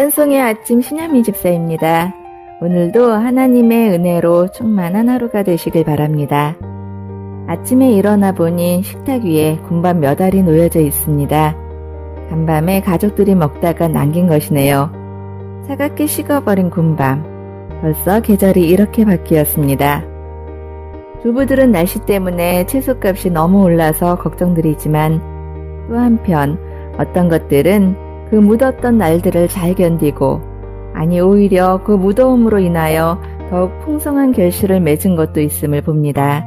찬송의 아침 신현미 집사입니다. 오늘도 하나님의 은혜로 충만한 하루가 되시길 바랍니다. 아침에 일어나 보니 식탁 위에 군밤 몇 알이 놓여져 있습니다. 간밤에 가족들이 먹다가 남긴 것이네요. 차갑게 식어버린 군밤. 벌써 계절이 이렇게 바뀌었습니다. 주부들은 날씨 때문에 채소값이 너무 올라서 걱정들이지만 또 한편 어떤 것들은 그 묻었던 날들을 잘 견디고 아니 오히려 그 무더움으로 인하여 더욱 풍성한 결실을 맺은 것도 있음을 봅니다.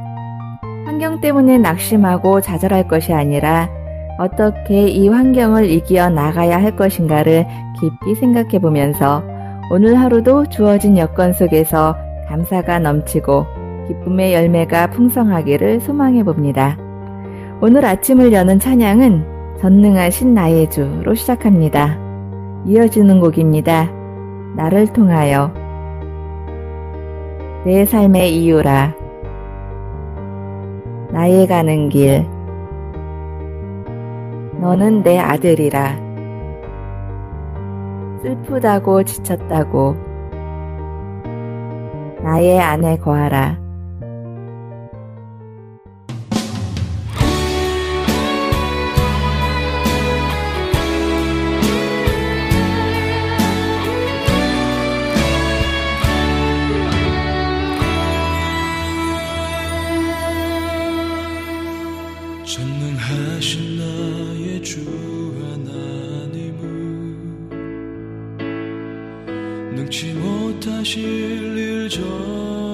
환경 때문에 낙심하고 좌절할 것이 아니라 어떻게 이 환경을 이겨 나가야 할 것인가를 깊이 생각해 보면서 오늘 하루도 주어진 여건 속에서 감사가 넘치고 기쁨의 열매가 풍성하기를 소망해 봅니다. 오늘 아침을 여는 찬양은 전능하신 나의 주로 시작합니다. 이어지는 곡입니다. 나를 통하여. 내 삶의 이유라. 나의 가는 길. 너는 내 아들이라. 슬프다고 지쳤다고. 나의 안에 거하라 뜻하실 일 전.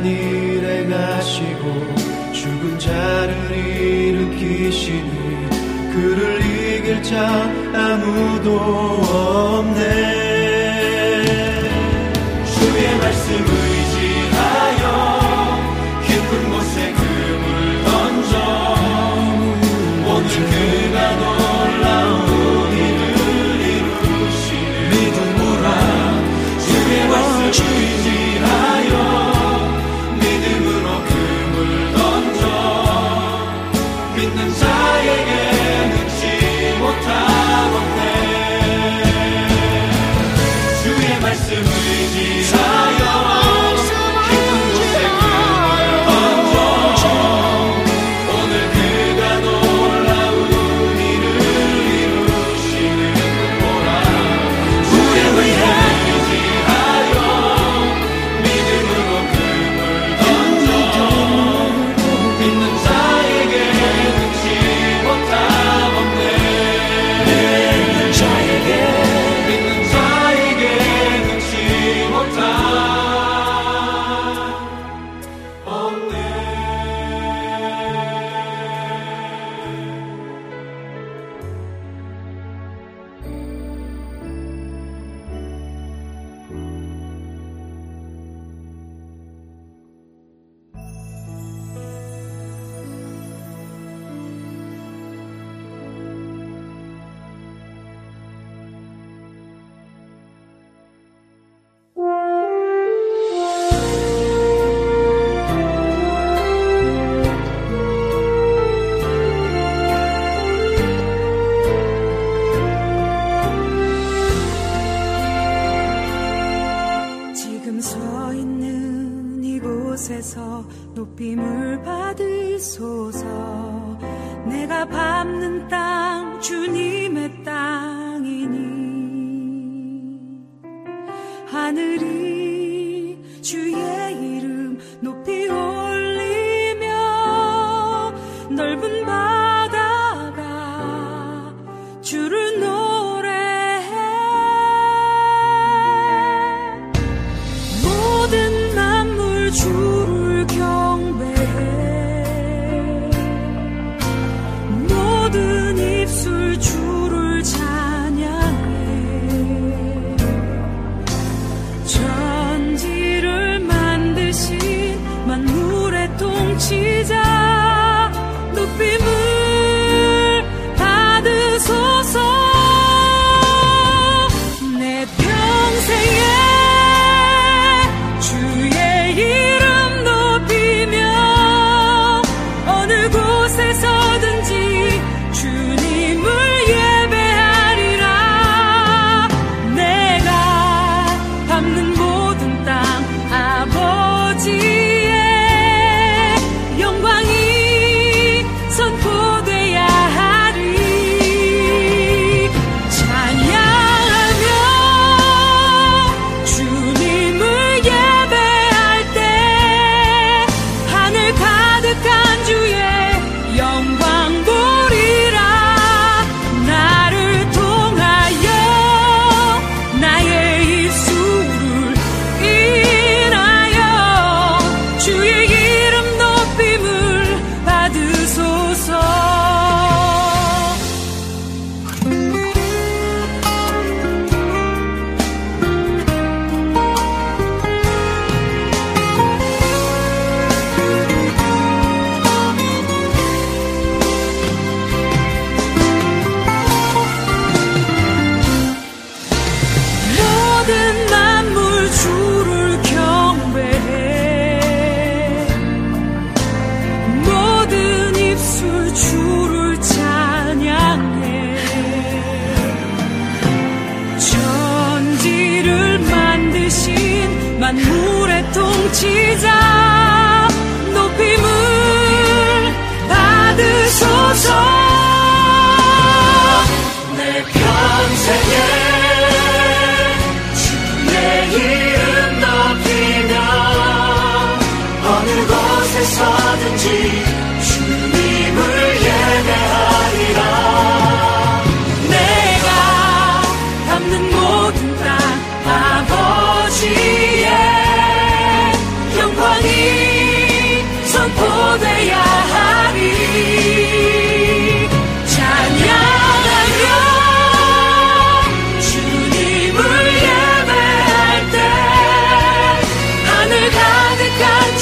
하늘에 가시고 죽은 자를 일으키시니 그를 이길 자 아무도 없네.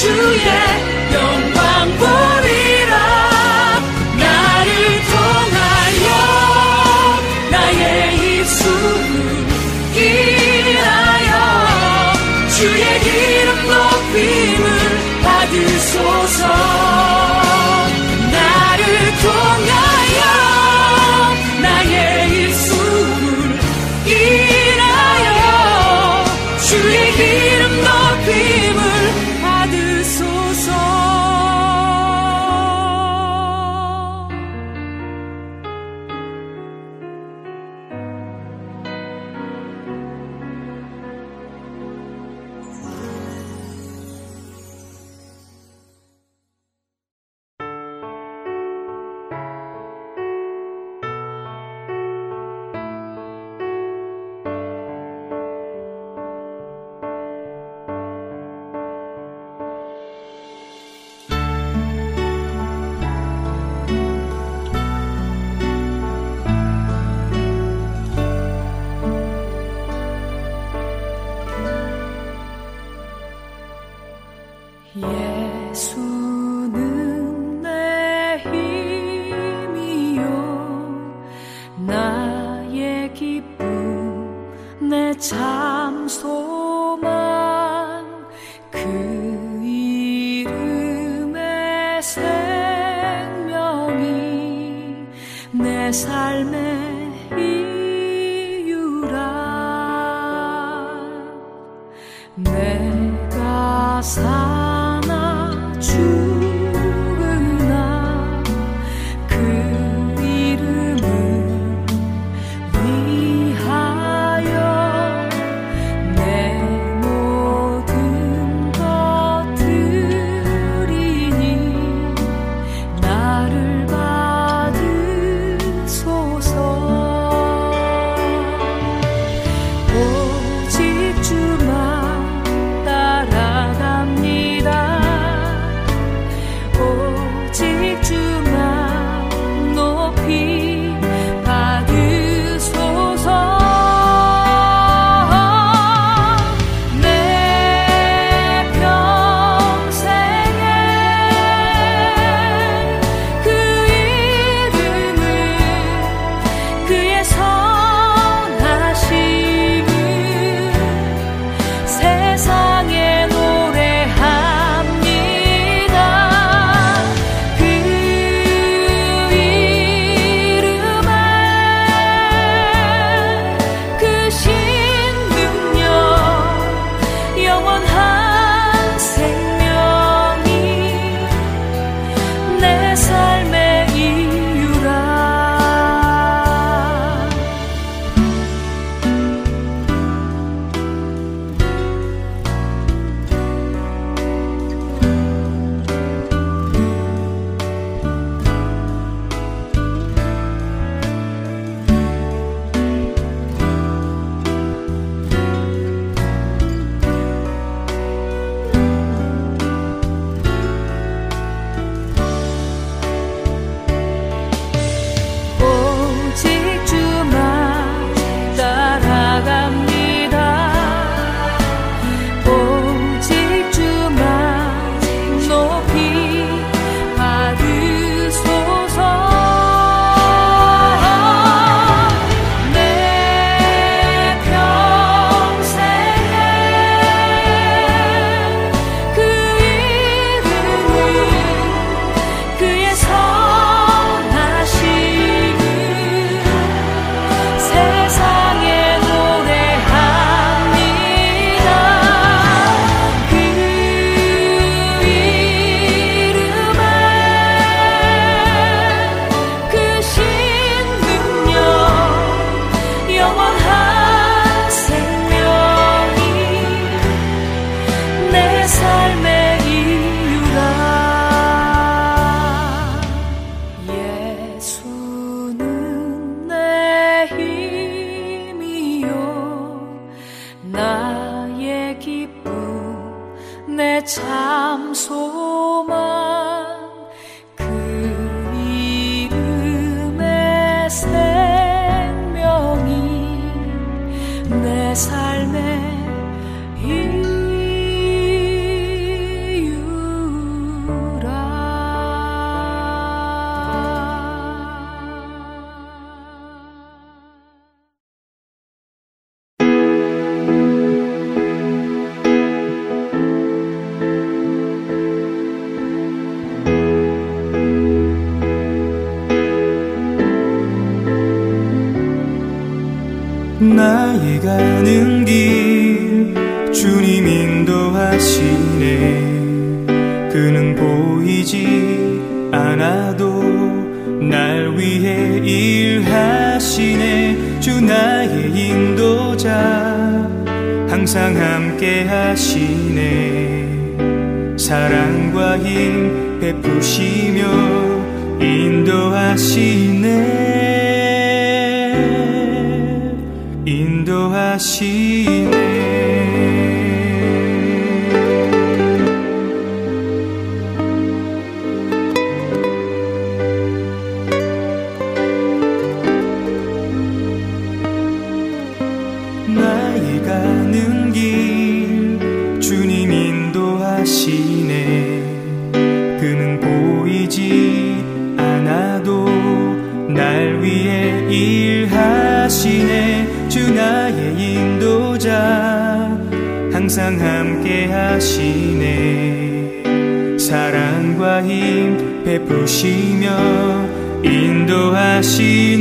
가득 사랑과 힘 베푸시며 인도하시네. 인도하시네. 주시며 인도하시네.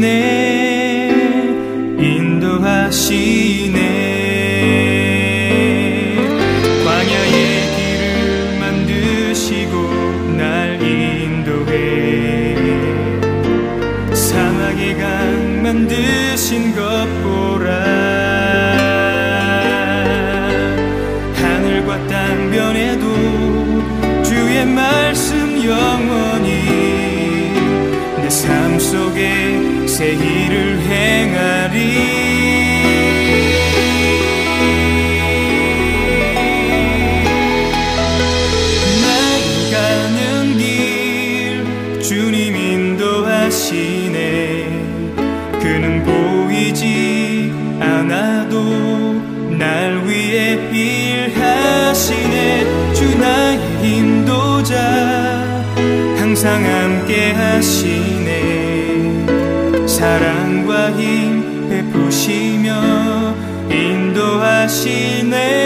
하시네.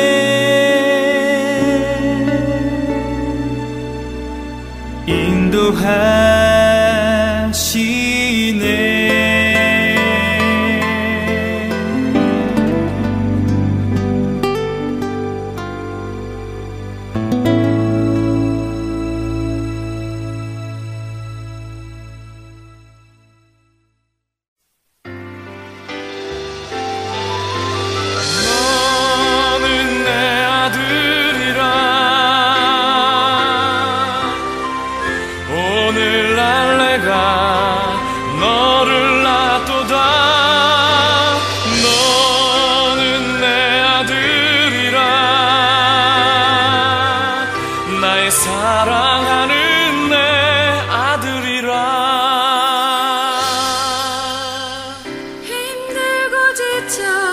detail.